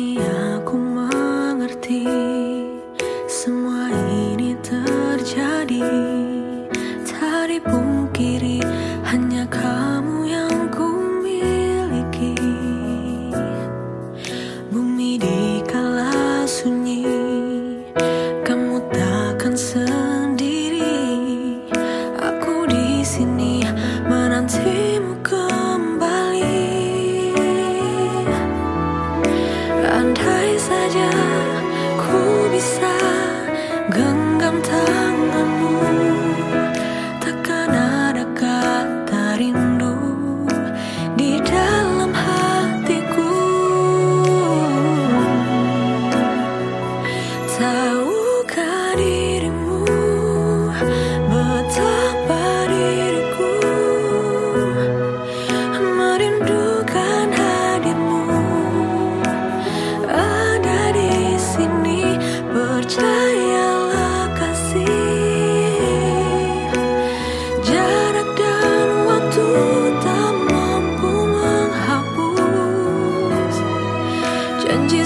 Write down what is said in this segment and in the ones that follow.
Ini aku mengerti. Janji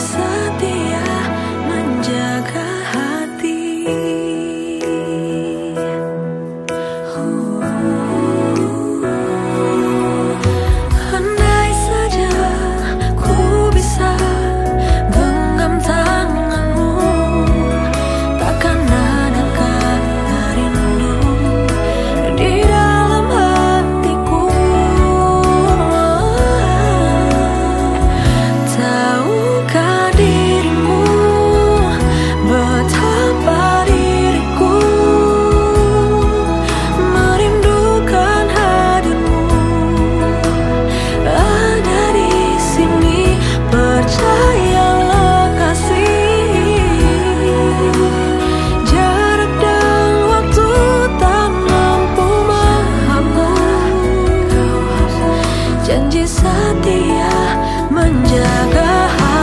janji setia menjaga hati.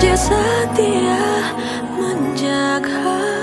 dia setia menjaga